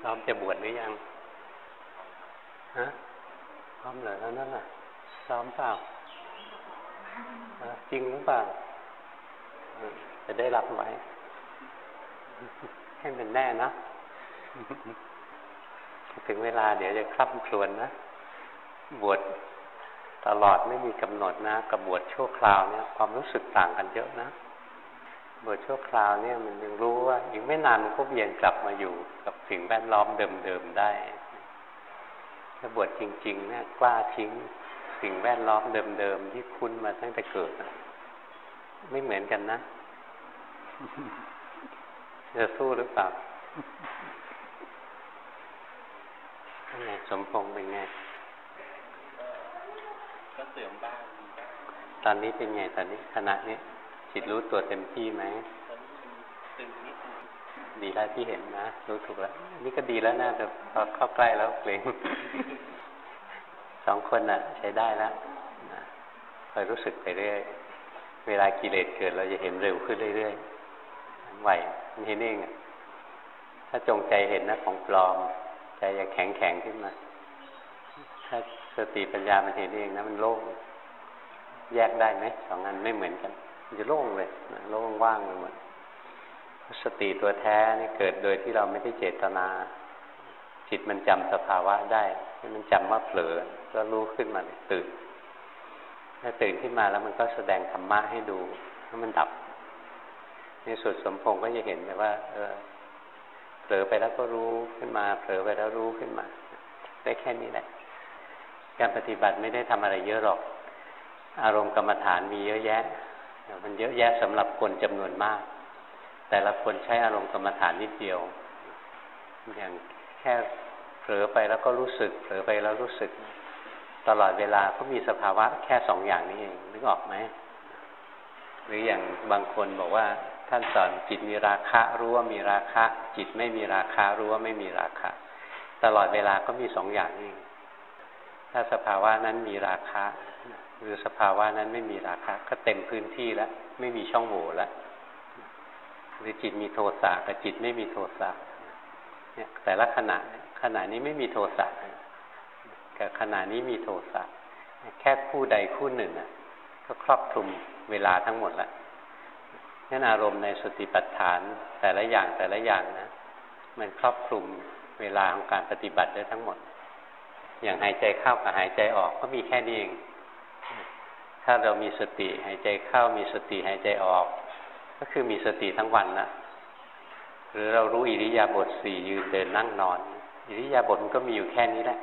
พร้อมจะบวชหรือยังฮะพร้อมเหรอแล้วนั่นน่ะซ้อมเปล่าจริงหรือเปล่าจะได้รับไว้ ให้มันแน่นะ ถึงเวลาเดี๋ยวจะคล่ำครวญนะ บวชตลอดไม่มีกำหนดนะกับบวชชั่วคราวเนี่ย ความรู้สึกต่างกันเยอะนะ บวชชั่วคราวเนี่ยมันยังรู้ว่าอีกไม่นานมันก็เวียนกลับมาอยู่กับสิ่งแวดล้อมเดิมๆได้ถ้าบวชจริงๆเนี่ยกล้าทิ้งสิ่งแวดล้อมเดิมๆที่คุ้นมาตั้งแต่เกิดนะไม่เหมือนกันนะ จะสู้หรือเปล่าไงสมพงษ์เป็นไง ก็เสื่อมบ้าง ตอนนี้เป็นไงตอนนี้ขณะนี้ จิตรู้ตัวเต็มที่ไหมตึงนิดดีแล้วที่เห็นนะรู้ถูกแล้ว นี่ก็ดีแล้วนะแต่พอเข้าใกล้แล้วเกรงสองคนน่ะ ใช้ได้แล้วคอยรู้สึกไปเรื่อย เวลากิเลสเกิด เราจะเห็นเร็วขึ้นเรื่อยๆไหวมันเห็นเองถ้าจงใจเห็นนะของปลอม ใจจะแข็งแข็งขึ้นมาถ้าสติปัญญามันเห็นเองนะมันโล่งแยกได้ไหมสองอันไม่เหมือนกัน มันจะโล่งเลยนะโล่งว่างไปหมดสติตัวแท้นี่เกิดโดยที่เราไม่ได้เจตนา จิตมันจำสภาวะได้มันจำว่าเผลอก็รู้ขึ้นมาตื่นถ้าตื่นขึ้นมาแล้วมันก็แสดงธรรมะให้ดูให้มันดับ ในสุดสมพงศ์ก็จะเห็นเลยว่า เออเผลอไปแล้วก็รู้ขึ้นมา เผลอไปแล้วรู้ขึ้นมา ได้แค่นี้แหละ การปฏิบัติไม่ได้ทำอะไรเยอะหรอก อารมณ์กรรมฐานมีเยอะแยะ มันเยอะแยะสำหรับคนจำนวนมาก แต่ละคนใช้อารมณ์กรรมฐานนิดเดียว อย่างแค่เผลอไปแล้วก็รู้สึก เผลอไปแล้วรู้สึก ตลอดเวลาก็มีสภาวะแค่สองอย่างนี้เองนึกออกไหมหรืออย่างบางคนบอกว่าท่านสอนจิตมีราคะรู้ว่ามีราคะ จิตไม่มีราคะรู้ว่าไม่มีราคะ ตลอดเวลาก็มีสองอย่างนี้ถ้าสภาวะนั้นมีราคะ หรือสภาวะนั้นไม่มีราคะก็เต็มพื้นที่แล้วไม่มีช่องโหว่แล้วหรือจิตมีโทสะกับจิตไม่มีโทสะเนี่ยแต่ละขณะขณะนี้ไม่มีโทสะกับขณะนี้มีโทสะแค่คู่ใดคู่หนึ่งอะ ก็ครอบคลุมเวลาทั้งหมดละนั่นอารมณ์ในสติปัฏฐานแต่ละอย่างแต่ละอย่างนะมันครอบคลุมเวลาของการปฏิบัติได้ทั้งหมด อย่างหายใจเข้ากับหายใจออกก็มีแค่นี้เอง ถ้าเรามีสติหายใจเข้ามีสติหายใจออก ก็คือมีสติทั้งวันนะหรือเรารู้อิริยาบถสี่ยืนเดินนั่งนอน อิริยาบถมันก็มีอยู่แค่นี้แหละ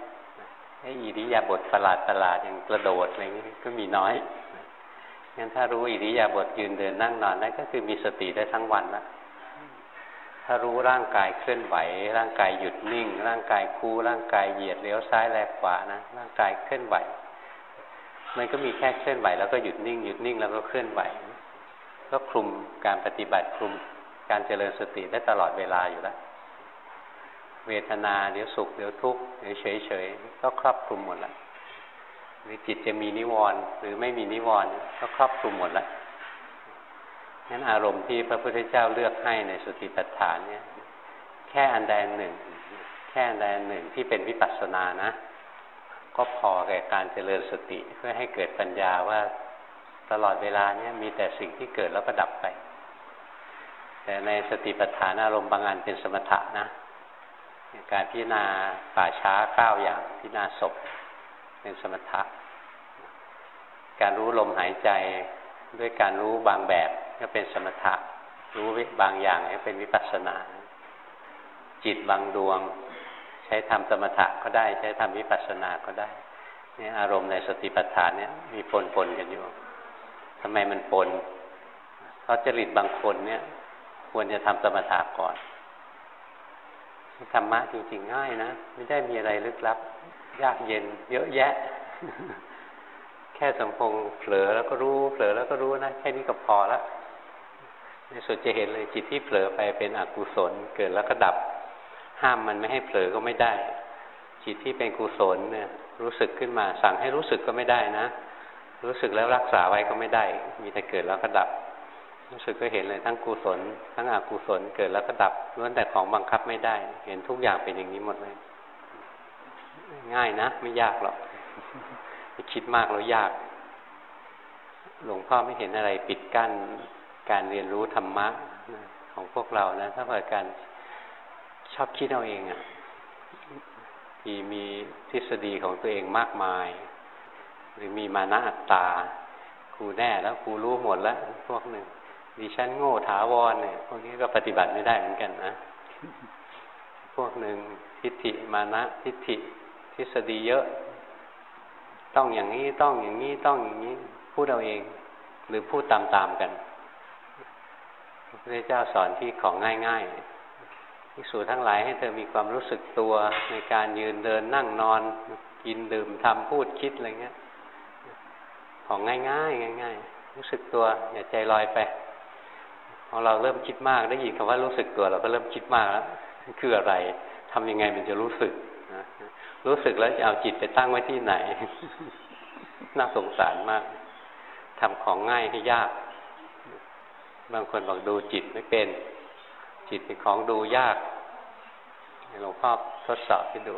ไอ้อิริยาบถประหลาดประหลาดอย่างกระโดดอะไรนี้ก็มีน้อยงั้นถ้ารู้อิริยาบถยืนเดินนั่งนอนได้ก็คือมีสติได้ทั้งวันละถ้ารู้ร่างกายเคลื่อนไหว ร่างกายหยุดนิ่ง ร่างกายคู่ร่างกายเหยียดเลี้ยวซ้ายแลขวานะร่างกายเคลื่อนไหว มันก็มีแค่เคลื่อนไหวแล้วก็หยุดนิ่งหยุดนิ่งแล้วก็เคลื่อนไหว ก็คลุมการปฏิบัติคลุมการเจริญสติได้ตลอดเวลาอยู่แล้วเวทนาเดี๋ยวสุขเดี๋ยวทุกข์เดี๋ยวเฉยเฉยก็ครอบคลุมหมดละหรือจิตจะมีนิวรณ์หรือไม่มีนิวรณ์ก็ครอบคลุมหมดละงั้นอารมณ์ที่พระพุทธเจ้าเลือกให้ในสติปัฏฐานเนี่ย แค่อันใดหนึ่ง แค่อันใดหนึ่งที่เป็นวิปัสสนานะ ก็พอแก่การเจริญสติเพื่อให้เกิดปัญญาว่าตลอดเวลาเนี่ยมีแต่สิ่งที่เกิดแล้วก็ดับไป แต่ในสติปัฏฐานอารมณ์บางอันเป็นสมถะนะ การพิจารณาป่าช้าเก้าอย่างพิจารณาศพเป็นสมถะ การรู้ลมหายใจด้วยการรู้บางแบบก็เป็นสมถะ รู้บางอย่างก็เป็นวิปัสสนา จิตบางดวง ใช้ทำสมถะก็ได้ ใช้ทำวิปัสสนาก็ได้เนี่ยอารมณ์ในสติปัฏฐานเนี่ยมีปนปนกันอยู่ทำไมมันปนเพราะจริตบางคนเนี่ย ควรจะทำสมถะก่อนธรรมะจริงๆง่ายนะ ไม่ได้มีอะไรลึกลับ ยากเย็น เยอะแยะ แค่สมพงเผลอแล้วก็รู้เผลอแล้วก็รู้นะ แค่นี้ก็พอละในสุดจะเห็นเลยจิตที่เผลอไปเป็นอกุศลเกิดแล้วก็ดับ ห้ามมันไม่ให้เผลอก็ไม่ได้ จิตที่เป็นกุศลเนี่ย รู้สึกขึ้นมา สั่งให้รู้สึกก็ไม่ได้นะ รู้สึกแล้วรักษาไว้ก็ไม่ได้ มีแต่เกิดแล้วก็ดับ รู้สึกก็เห็นเลยทั้งกุศล ทั้งอกุศลเกิดแล้วก็ดับล้วนแต่ของบังคับไม่ได้ เห็นทุกอย่างเป็นอย่างนี้หมดเลย ง่ายนะ ไม่ยากหรอกคิดมากแล้วยาก หลวงพ่อไม่เห็นอะไรปิดกั้นการเรียนรู้ธรรมะของพวกเรานะ ถ้าเกิดการ ชอบคิดเอาเองอะ่ะที่มีทฤษฎีของตัวเองมากมาย หรือมีมานะอัตตาครูแน่แล้วครูรู้หมดแล้ว พวกหนึ่งดิฉันโง่ถาวรเนี่ยพวกนี้ก็ปฏิบัติไม่ได้เหมือนกันนะพวกหนึ่งทิฏฐิมานะทิฏฐิทฤษฎีเยอะ ต้องอย่างนี้ต้องอย่างนี้ต้องอย่างนี้พูดเอาเอง หรือพูดตามๆกันพระพุทธเจ้าสอนที่ของง่าย ๆ ที่สูทั้งหลายให้เธอมีความรู้สึกตัวในการยืนเดินนั่งนอนกินดื่มทำพูดคิดอะไรเงี้ย ของง่ายๆง่ายรู้สึกตัว อย่าใจลอยไปพอเราเริ่มคิดมากได้ยินคำว่ารู้สึกตัว เราก็เริ่มคิดมากแล้วคืออะไรทำยังไงมันจะรู้สึกรู้สึกแล้วจะเอาจิตไปตั้งไว้ที่ไหน น่าสงสารมากทำของง่ายให้ยาก บางคนบอกดูจิตไม่เป็น จิตเป็นของดูยากหลวงพ่อทดสอบให้ดู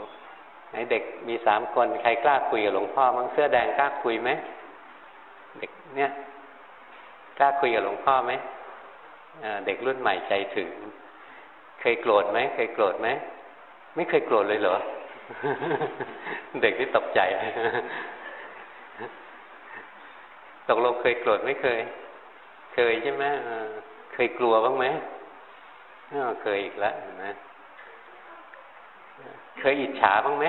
ไหนเด็กมีสามคนใครกล้าคุยกับหลวงพ่อมั้งเสื้อแดงกล้าคุยไหมเด็กเนี่ยกล้าคุยกับหลวงพ่อไหมเด็กรุ่นใหม่ใจถึง เคยโกรธไหมเคยโกรธไหมไม่เคยโกรธเลยเหรอ เด็กที่ตกใจตกลงเคยโกรธไม่เคย เคยใช่ไหมเคยกลัวบ้างไหม เคยอีกแล้วนะเคยอิจฉาบ้างไหม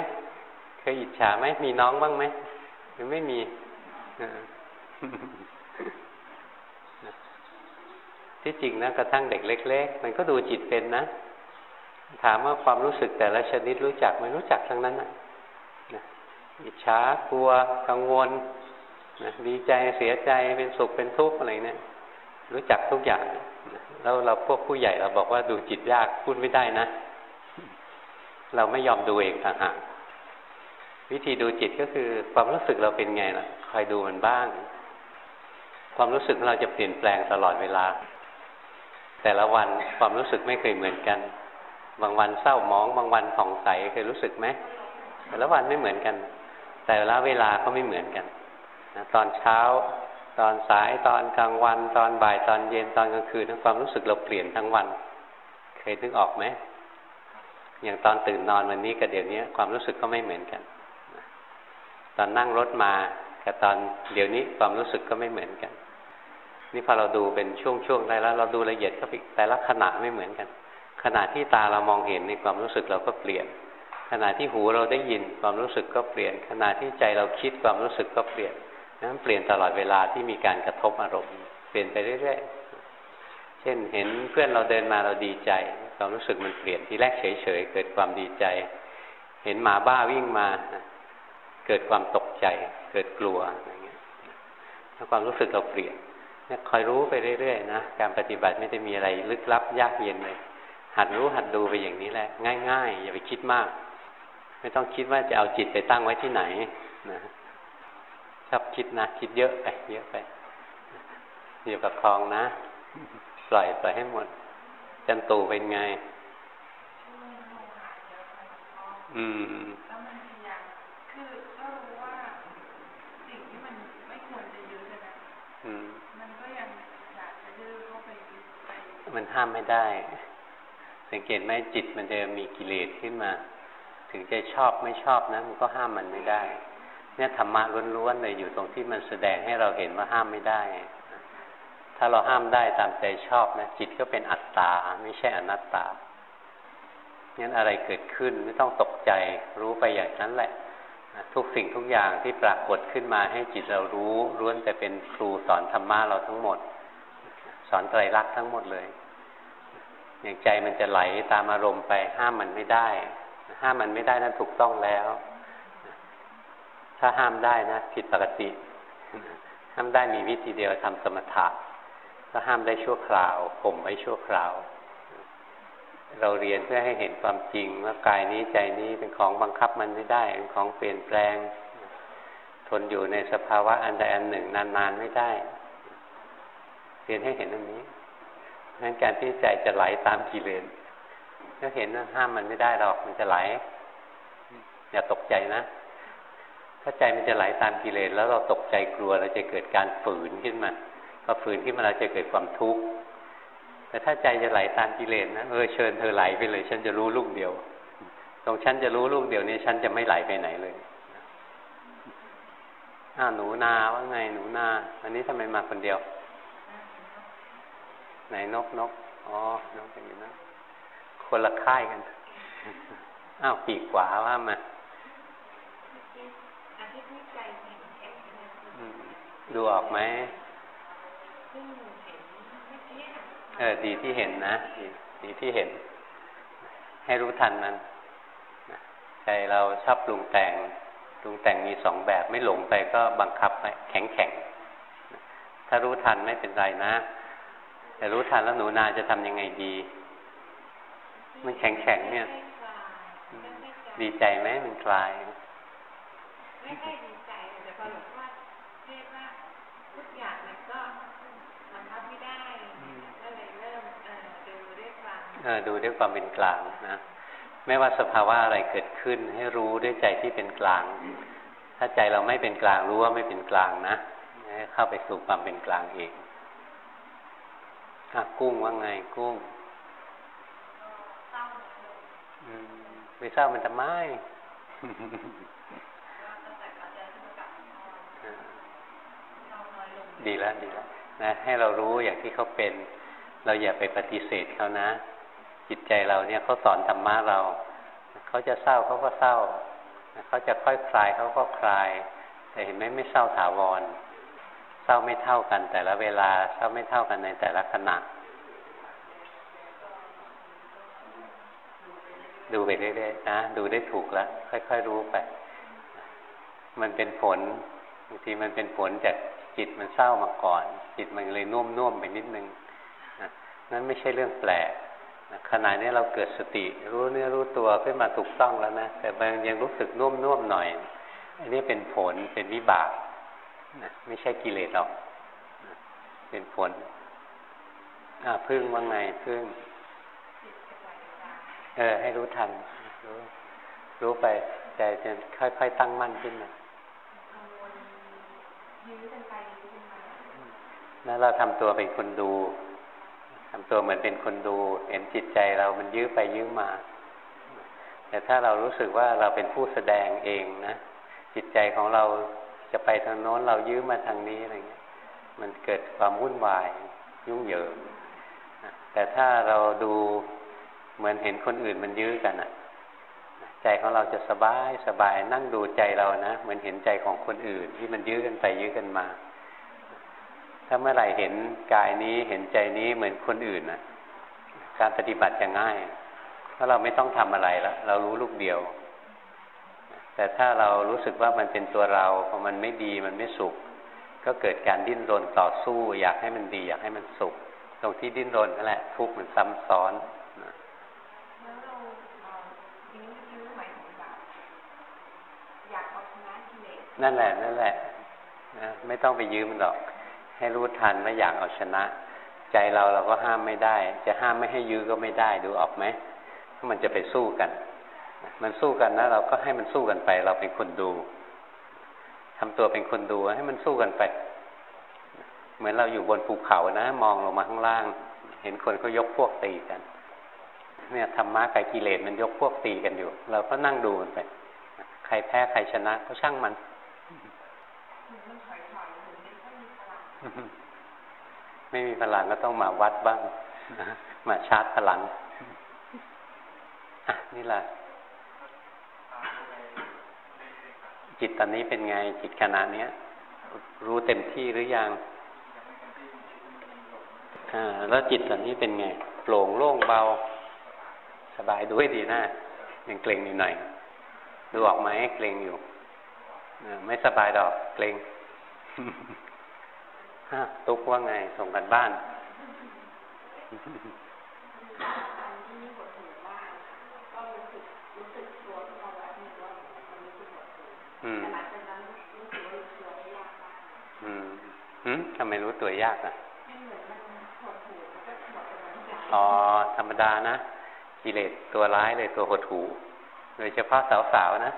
เคยอิจฉาไหม มีน้องบ้างไหม หรือไม่มี ที่จริงนะกระทั่งเด็กเล็ก ๆ มันก็ดูจิตเป็นนะ ถามว่าความรู้สึกแต่ละชนิดรู้จักไหมรู้จักทั้งนั้นนะอิจฉากลัว กังวลนะดีใจเสียใจเป็นสุขเป็นทุกข์อะไรเนี่ย รู้จักทุกอย่าง แล้วเราพวกผู้ใหญ่เราบอกว่าดูจิตยากพูดไม่ได้นะ เราไม่ยอมดูเองต่างหากวิธีดูจิตก็คือความรู้สึกเราเป็นไงล่ะคอยดูมันบ้าง ความรู้สึกเราจะเปลี่ยนแปลงตลอดเวลา แต่ละวันความรู้สึกไม่เคยเหมือนกัน บางวันเศร้าหมอง บางวันผ่องใสเคยรู้สึกไหมแต่ละวันไม่เหมือนกัน แต่ละเวลาก็ไม่เหมือนกันนะตอนเช้า ตอนสายตอนกลางวัน ตอนบ่ายตอนเย็นตอนกลางคืนทั้งความรู้สึกเราเปลี่ยนทั้งวัน เคยนึกออกไหมอย่างตอนตื่นนอนวันนี้กับเดี๋ยวนี้ความรู้สึกก็ไม่เหมือนกัน ตอนนั่งรถมากับตอนเดี๋ยวนี้ความรู้สึกก็ไม่เหมือนกัน นี่พอเราดูเป็นช่วงๆได้แล้ว เราดูละเอียดก็แต่ละขณะไม่เหมือนกัน ขณะที่ตาเรามองเห็นในความรู้สึกเราก็เปลี่ยน ขณะที่หูเราได้ยินความรู้สึกก็เปลี่ยน ขณะที่ใจเราคิดความรู้สึกก็เปลี่ยน นั้นเปลี่ยนตลอดเวลาที่มีการกระทบอารมณ์เปลี่ยนไปเรื่อยๆ เช่นเห็นเพื่อนเราเดินมาเราดีใจความรู้สึกมันเปลี่ยนที่แรกเฉยๆ เกิดความดีใจ เห็นหมาบ้าวิ่งมา เกิดความตกใจ เกิดกลัวอะไรเงี้ยถ้าความรู้สึกเราเปลี่ยนเนี่ยคอยรู้ไปเรื่อยๆนะการปฏิบัติไม่ได้มีอะไรลึกลับยากเย็นเลยหัดรู้หัดดูไปอย่างนี้แหละ ง่าย ๆ อย่าไปคิดมาก ไม่ต้องคิดว่าจะเอาจิตไปตั้งไว้ที่ไหนนะ ชอบคิดนะคิดเยอะไปเยอะไปอย่าประคองนะปล่อยปล่อยให้หมด จันตูเป็นไง อืมมันห้ามไม่ได้ สังเกตไหมจิตมันจะมีกิเลสขึ้นมา ถึงจะชอบไม่ชอบนะมันก็ห้ามมันไม่ได้ เนี่ยธรรมะล้วนๆเลยอยู่ตรงที่มันแสดงให้เราเห็นว่าห้ามไม่ได้ ถ้าเราห้ามได้ตามใจชอบนะจิตก็เป็นอัตตาไม่ใช่อนัตตางั้นอะไรเกิดขึ้นไม่ต้องตกใจรู้ไปอย่างนั้นแหละ ทุกสิ่งทุกอย่างที่ปรากฏขึ้นมาให้จิตเรารู้ล้วนแต่เป็นครูสอนธรรมะเราทั้งหมด สอนไตรลักษณ์ทั้งหมดเลย อย่างใจมันจะไหลตามอารมณ์ไปห้ามมันไม่ได้ ห้ามมันไม่ได้นั้นถูกต้องแล้ว ถ้าห้ามได้นะผิดปกติ ห้ามได้มีวิธีเดียวทำสมถะก็ห้ามได้ชั่วคราวข่มไว้ชั่วคราว เราเรียนเพื่อให้เห็นความจริงว่ากายนี้ใจนี้เป็นของบังคับมันไม่ได้เป็นของเปลี่ยนแปลง ทนอยู่ในสภาวะอันใดอันหนึ่งนานๆไม่ได้ เรียนให้เห็นอันนี้งั้นการที่ใจจะไหลตามกิเลสก็เห็นนะห้ามมันไม่ได้หรอกมันจะไหล อย่าตกใจนะ ถ้าใจมันจะไหลตามกิเลสแล้วเราตกใจกลัวเราจะเกิดการฝืนขึ้นมาพอฝืนขึ้นมาเราจะเกิดความทุกข์แต่ถ้าใจจะไหลตามกิเลสนะเออเชิญเธอไหลไปเลย ฉันจะรู้ลูกเดียว ตรงฉันจะรู้ลูกเดียวนี้ฉันจะไม่ไหลไปไหนเลยอ้าหนูนาว่าไงหนูนา อันนี้ทำไมมาคนเดียว ไหนนกนกอ๋อนกเป็นอยู่นะคนละค่ายกันอ้าวปีกขวาว่ามา ดูออกไหมเออ ดีที่เห็นนะดีดีที่เห็น ให้รู้ทันมันใจเราชอบปรุงแต่งปรุงแต่งมีสองแบบไม่หลงไปก็บังคับไปแข็งแข็งถ้ารู้ทันไม่เป็นไรนะ แต่รู้ทันแล้วหนูนาจะทำยังไงดี มันแข็งแข็งเนี่ย ดีใจไหมมันคลายไม่ได้ดีใจแต่พอหลวงพ่อเทศว่าทุกอย่างมันก็มันรับไม่ได้ก็เลยเริ่มเออดู ด้วยความเออดูด้วยความเป็นกลางนะไม่ว่าสภาวะอะไรเกิดขึ้น ให้รู้ด้วยใจที่เป็นกลาง ถ้าใจเราไม่เป็นกลางรู้ว่าไม่เป็นกลางนะให้เข้าไปสู่ความเป็นกลางเองอะกุ้งว่าไงกุ้งอืมไม่เศร้ามันทำไมดีแล้วดีแล้วนะให้เรารู้อย่างที่เขาเป็น เราอย่าไปปฏิเสธเขานะ จิตใจเราเนี่ยเขาสอนธรรมะเรา เขาจะเศร้าเขาก็เศร้า เขาจะค่อยคลายเขาก็คลาย แต่เห็นไหมไม่เศร้าถาวร เศร้าไม่เท่ากันแต่ละเวลา เศร้าไม่เท่ากันในแต่ละขณะ ดูไปเรื่อยๆนะ ดูได้ถูกแล้ว ค่อยๆรู้ไป มันเป็นผลบางทีมันเป็นผลจากจิตมันเศร้ามาก่อน จิตมันเลยนุ่มนุ่มไปนิดนึงนั่นไม่ใช่เรื่องแปลก ขณะนี้เราเกิดสติ รู้เนื้อรู้ตัวขึ้นมาถูกต้องแล้วนะ แต่มันยังรู้สึกนุ่มนุ่มหน่อย อันนี้เป็นผลเป็นวิบากนะไม่ใช่กิเลสหรอกนะเป็นผลอ่าพึ่งว่าไงพึ่ง เออ ให้รู้ทัน รู้รู้ไปใจจะค่อยๆตั้งมั่นขึ้นมาแล้วเราทำตัวเป็นคนดู ทำตัวเหมือนเป็นคนดู เห็นจิตใจเรามันยื้อไปยื้อมา แต่ถ้าเรารู้สึกว่าเราเป็นผู้แสดงเองนะ จิตใจของเราจะไปทางโน้นเรายื้อมาทางนี้อะไรเงี้ย มันเกิดความวุ่นวายยุ่งเหยิงแต่ถ้าเราดูเหมือนเห็นคนอื่นมันยื้อกันอะใจของเราจะสบายสบายนั่งดูใจเรานะ เหมือนเห็นใจของคนอื่นที่มันยื้อกันไปยื้อกันมา ถ้าเมื่อไหร่เห็นกายนี้เห็นใจนี้เหมือนคนอื่นนะการปฏิบัติจะง่ายเพราะเราไม่ต้องทำอะไรแล้ว เรารู้ลูกเดียว แต่ถ้าเรารู้สึกว่ามันเป็นตัวเราพอมันไม่ดีมันไม่สุข ก็เกิดการดิ้นรนต่อสู้ อยากให้มันดี อยากให้มันสุข ตรงที่ดิ้นรนนั่นแหละทุกข์มันซ้ำซ้อนนะแล้วเราเรายื้อยื้อหมายถึงแบบอยากเอาชนะกิเลสนั่นแหละ นั่นแหละนะไม่ต้องไปยืมมันหรอก ให้รู้ทันว่าอยากเอาชนะ ใจเราเราก็ห้ามไม่ได้ จะห้ามไม่ให้ยื้อก็ไม่ได้ดูออกไหมมันจะไปสู้กัน มันสู้กันนะ เราก็ให้มันสู้กันไป เราเป็นคนดูทำตัวเป็นคนดูให้มันสู้กันไป เหมือนเราอยู่บนภูเขานะ มองลงมาข้างล่าง เห็นคนเขายกพวกตีกัน เนี่ยธรรมะกับกิเลสมันยกพวกตีกันอยู่ เราก็นั่งดูมันไป ใครแพ้ใครชนะก็ช่างมันถอยถอยหรือไม่ค่อยมีพลัง ไม่มีพลังก็ต้องมาวัดบ้าง มาชาร์จพลังนี่แหละ จิตตอนนี้เป็นไง จิตขณะเนี้ย รู้เต็มที่หรือยังอ่าแล้วจิตตอนนี้เป็นไงโปร่งโล่งเบา สบายด้วยดีนะยังเกร็งอยู่หน่อยดูออกไหมเกร็งอยู่ไม่สบายดอกเกร็ง ตุ๊กว่าไง ส่งกันบ้านอืมอืมหืมทำไมรู้ตัวยากอะมันเหมือนมันอ๋อธรรมดานะกิเลสตัวร้ายเลยตัวหดหูโดยเฉพาะสาวๆนะ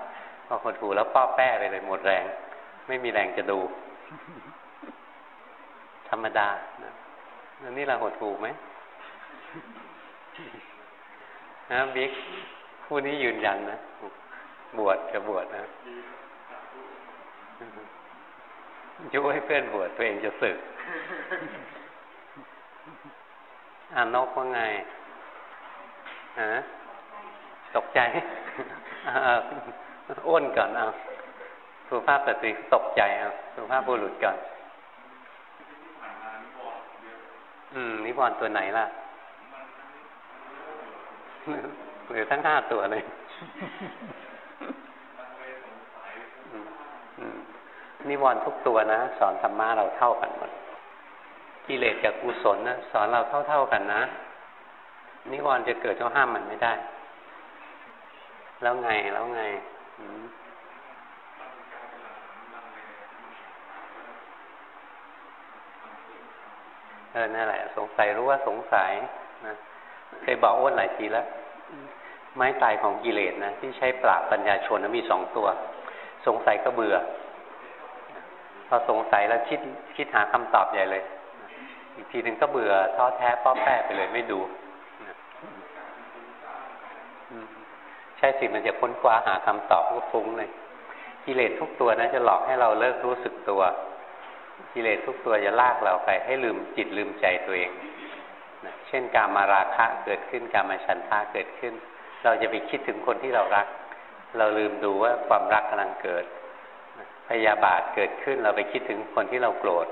พอหดหูแล้วป้อแป้ไปเลยหมดแรง ไม่มีแรงจะดู ธรรมดานะนี่เราหดหูไหมนะบิ๊กคู่นี้ยืนยันนะ บวชจะบวชนะยุให้เพื่อนบวชตัวเองจะสึกอานกว่าไงฮะตกใจอ้วนก่อนเอาสุภาพสตรีตกใจเอาสุภาพบุรุษก่อน อืม นิวรณ์ตัวไหนล่ะ หรือทั้งห้าตัวเลยนิวรณ์ทุกตัวนะ สอนธรรมะเราเท่ากันหมดกิเลสกับกุศลนะสอนเราเท่า ๆกันนะ นิวรณ์จะเกิดก็ห้ามมันไม่ได้ แล้วไงแล้วไง เออนั่นแหละ สงสัยรู้ว่าสงสัยนะเคยบอกอ้วนหลายทีแล้ว ไม้ตายของกิเลสนะที่ใช้ปราบปัญญาชนนะมีสองตัว สงสัยก็เบื่อพอสงสัยแล้วคิดคิดหาคำตอบใหญ่เลย อีกทีหนึ่งก็เบื่อท้อแท้ป้อแป้ไปเลยไม่ดูใช่สิมันจะค้นคว้าหาคำตอบก็ฟุ้งเลยกิเลสทุกตัวนะจะหลอกให้เราเลิกรู้สึกตัว กิเลสทุกตัวจะลากเราไปให้ลืมจิตลืมใจตัวเองนะเช่นการมาราคะเกิดขึ้นการมาฉันทาเกิดขึ้น เราจะไปคิดถึงคนที่เรารัก เราลืมดูว่าความรักกำลังเกิดพยาบาทเกิดขึ้นเราไปคิดถึงคนที่เราโกรธ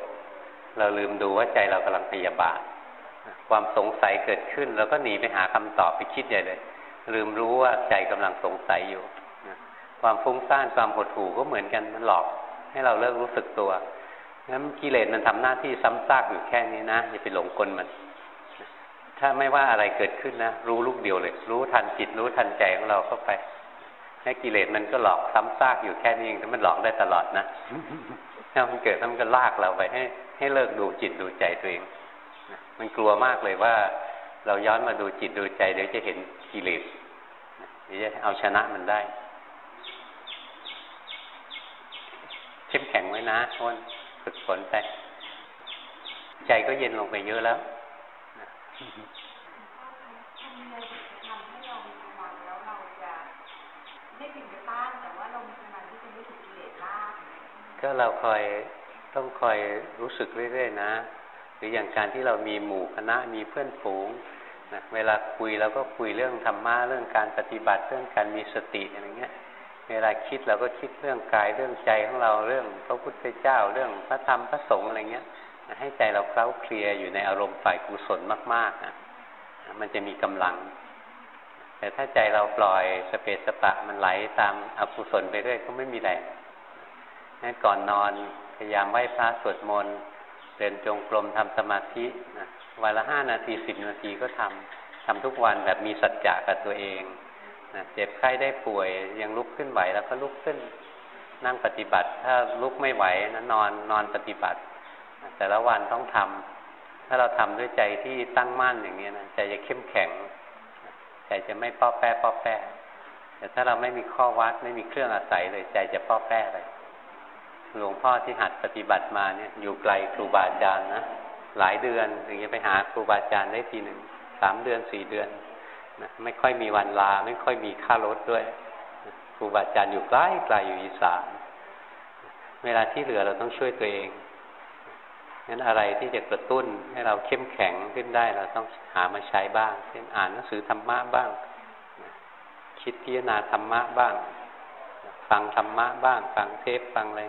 เราลืมดูว่าใจเรากำลังพยาบาท ความสงสัยเกิดขึ้นเราก็หนีไปหาคำตอบไปคิดใหญ่เลย ลืมรู้ว่าใจกำลังสงสัยอยู่ ความฟุ้งซ่านความหดหู่ก็เหมือนกันมันหลอกให้เราเลิกรู้สึกตัว งั้นกิเลสมันทำหน้าที่ซ้ำซากอยู่แค่นี้นะอย่าไปหลงกลมัน ถ้าไม่ว่าอะไรเกิดขึ้นนะ รู้ลูกเดียวเลย รู้ทันจิตรู้ทันใจของเราเข้าไปให้กิเลสมันก็หลอกซ้ำซากอยู่แค่นี้เองแต่มันหลอกได้ตลอดนะถ้ามันเกิดมันก็ลากเราไปให้ให้เลิกดูจิตดูใจตัวเอง มันกลัวมากเลยว่า เราย้อนมาดูจิตดูใจเดี๋ยวจะเห็นกิเลสเดี๋ยวจะเอาชนะมันได้ เข้มแข็งไว้นะคน ฝึกฝนไป ใจก็เย็นลงไปเยอะแล้วก็เราคอยต้องคอยรู้สึกเรื่อยๆนะ หรืออย่างการที่เรามีหมู่คณะมีเพื่อนฝูงนะเวลาคุยเราก็คุยเรื่องธรรมะเรื่องการปฏิบัติเรื่องการมีสติอะไรเงี้ย เวลาคิดเราก็คิดเรื่องกายเรื่องใจของเราเรื่องพระพุทธเจ้าเรื่องพระธรรมพระสงฆ์อะไรเงี้ย ให้ใจเราเคล้าเคลียอยู่ในอารมณ์ฝ่ายกุศลมากๆอะมันจะมีกำลัง แต่ถ้าใจเราปล่อยสเปสปะมันไหลตามอกุศลไปเรื่อยก็ไม่มีแรงงั้นก่อนนอนพยายามไหว้พระสวดมนต์เดินจงกรมทำสมาธินะวันละห้านาทีสิบนาทีก็ทำทำทุกวันแบบมีสัจจะกับตัวเอง นะเจ็บไข้ได้ป่วยยังลุกขึ้นไหวแล้วก็ลุกขึ้นนั่งปฏิบัติ ถ้าลุกไม่ไหวนะนอนนอนปฏิบัติ แต่ละวันต้องทำถ้าเราทำด้วยใจที่ตั้งมั่นอย่างนี้นะใจจะเข้มแข็งใจจะไม่ป้อแป้ป้อแป้แต่ถ้าเราไม่มีข้อวัดไม่มีเครื่องอาศัยเลย ใจจะป้อแป้เลยหลวงพ่อที่หัดปฏิบัติมาเนี่ยอยู่ไกลครูบาอาจารย์นะหลายเดือนถึงจะไปหาครูบาอาจารย์ได้ทีหนึ่งสามเดือนสี่เดือน นะไม่ค่อยมีวันลา ไม่ค่อยมีค่ารถด้วยครูบาอาจารย์อยู่ใกล้ไกลอยู่อีสานเวลาที่เหลือเราต้องช่วยตัวเองงั้นอะไรที่จะกระตุ้นให้เราเข้มแข็งขึ้นได้ เราต้องหามาใช้บ้าง เช่นอ่านหนังสือธรรมะบ้าง คิดพิจารณาธรรมะบ้าง ฟังธรรมะบ้าง ฟังเทปฟังอะไร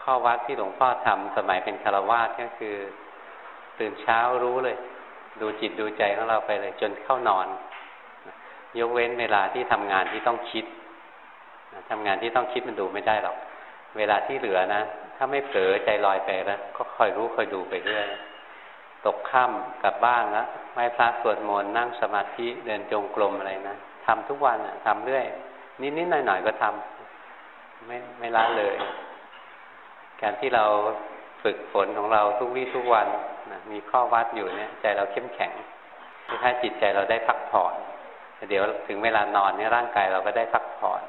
ข้อวัดที่หลวงพ่อทำสมัยเป็นคารวาสก็คือ ตื่นเช้ารู้เลย ดูจิตดูใจของเราไปเลยจนเข้านอน ยกเว้นเวลาที่ทำงานที่ต้องคิดทำงานที่ต้องคิดมันดูไม่ได้หรอก เวลาที่เหลือนะ ถ้าไม่เผลอใจลอยไปแล้วก็คอยรู้คอยดูไปเรื่อยตกค่ำกลับบ้านแล้วไหว้พระสวดมนต์นั่งสมาธิเดินจงกรมอะไรนะทำทุกวันทำเรื่อย นิดๆหน่อยๆก็ทำไม่ไม่ละเลย การที่เราฝึกฝนของเราทุกวี่ทุกวัน มีข้อวัดอยู่เนี่ยใจเราเข้มแข็งถ้าจิตใจเราได้พักผ่อนเดี๋ยวถึงเวลานอนเนี่ยร่างกายเราก็ได้พักผ่อน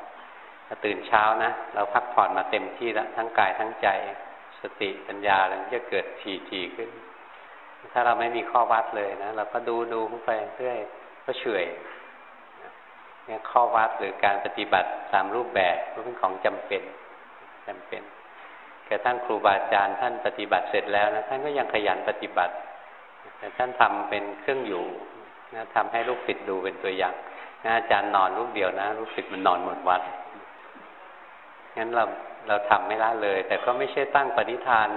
ตื่นเช้านะเราพักผ่อนมาเต็มที่แล้วทั้งกายทั้งใจ สติปัญญาอะไรจะเกิดทีทีขึ้น ถ้าเราไม่มีข้อวัดเลยนะเราก็ดูดูไปเรื่อยก็เฉยเนี่ยข้อวัดหรือการปฏิบัติตามรูปแบบก็เป็นของจำเป็นจำเป็น กระทั่งครูบาอาจารย์ท่านปฏิบัติเสร็จแล้วนะท่านก็ยังขยันปฏิบัติ แต่ท่านทำเป็นเครื่องอยู่นะทำให้ลูกศิษย์ดูเป็นตัวอย่างนะอาจารย์นอนลูกเดียวนะลูกศิษย์มันนอนหมดวัดงั้นเราเราทำไม่ละเลย แต่ก็ไม่ใช่ตั้งปณิธาน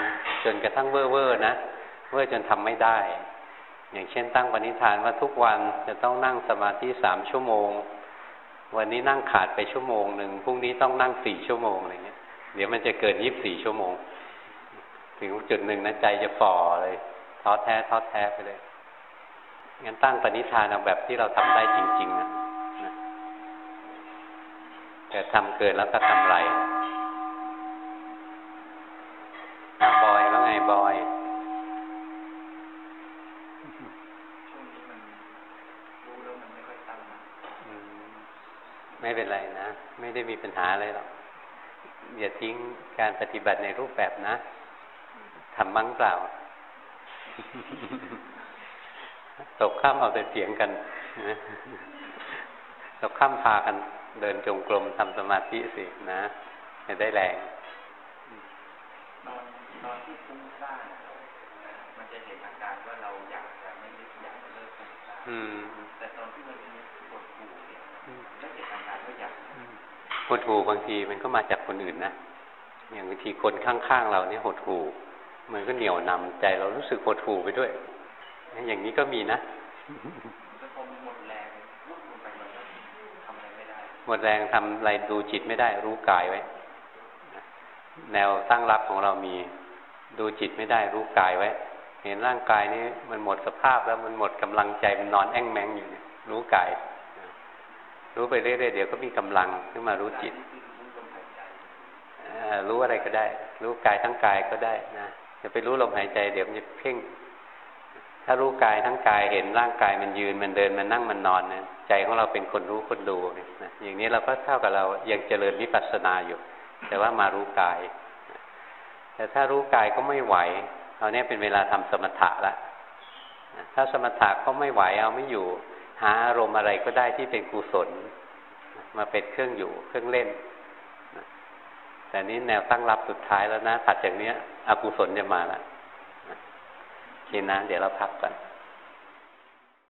จนกระทั่งเว่อร์นะเว่อร์จนทำไม่ได้ อย่างเช่น ตั้งปณิธานว่าทุกวันจะต้องนั่งสมาธิสามชั่วโมง วันนี้นั่งขาดไปชั่วโมงหนึ่งพรุ่งนี้ต้องนั่งสี่ชั่วโมงอะไรเงี้ย เดี๋ยวมันจะเกินยี่บสี่ชั่วโมง ถึงจุดหนึ่งนะใจจะฝ่อเลยท้อแท้ท้อแท้ไปเลยงั้นตั้งปณิธานเอาแบบที่เราทำได้จริง ๆ นะแต่ทำเกินแล้วก็ทำไรบอยแล้วไงบอยช่วงนี้มันรู้แล้วมันไม่ค่อยตั้งมั่นอืมไม่เป็นไรนะ ไม่ได้มีปัญหาอะไรหรอก อย่าทิ้งการปฏิบัติในรูปแบบนะทำบ้างเปล่า ตกข้ามเอาแต่เสียงกันนะตกข้ามพากันเดินจงกรมทำสมาธิสินะจะได้แรงนอนนอนที่ฟุ้งซ่านมันจะเห็นอาการว่าเราอยากจะไม่ยึดอยากจะเลิกฟุ้งซ่าน อืม แต่ตอนที่มันมีปวดหูเนี่ยไม่เห็นอาการว่าอยาก ห ดหูบางทีมันก็มาจากคนอื่นนะอย่างบางทีคนข้างๆเราเนี่ยหดหูมันก็เหนี่ยวนำใจเรารู้สึกหดหูไปด้วย อย่างนี้ก็มีนะแล้วพอมันหมดแรงวุบลงไปมันก็ทำอะไรไม่ได้หมดแรงทำอะไรดูจิตไม่ได้ รู้กายไว้ แนวตั้งรับของเรามีดูจิตไม่ได้ รู้กายไว้ เห็นร่างกายนี้มันหมดสภาพแล้วมันหมดกำลังใจมันนอนแอ่งแมงอยู่เนี่ยรู้กาย รู้ไปเรื่อยๆเดี๋ยวก็มีกำลังขึ้นมารู้จิตรู้อะไรก็ได้ รู้กายทั้งกายก็ได้นะจะไปรู้ลมหายใจเดี๋ยวมันจะเพ่ง ถ้ารู้กายทั้งกายเห็นร่างกายมันยืนมันเดินมันนั่งมันนอนนะใจของเราเป็นคนรู้คนดูนะอย่างนี้เราก็เท่ากับเรายังเจริญวิปัสสนาอยู่ แต่ว่ามารู้กาย แต่ถ้ารู้กายก็ไม่ไหวเอาเนี้ยเป็นเวลาทำสมถะละถ้าสมถะก็ไม่ไหวเอาไม่อยู่ หาอารมณ์อะไรก็ได้ที่เป็นกุศล มาเป็นเครื่องอยู่เครื่องเล่น แต่นี้แนวตั้งรับสุดท้ายแล้วนะถัดจากเนี้ยอกุศลจะมาละโอเคนะเดี๋ยวเราพักก่อน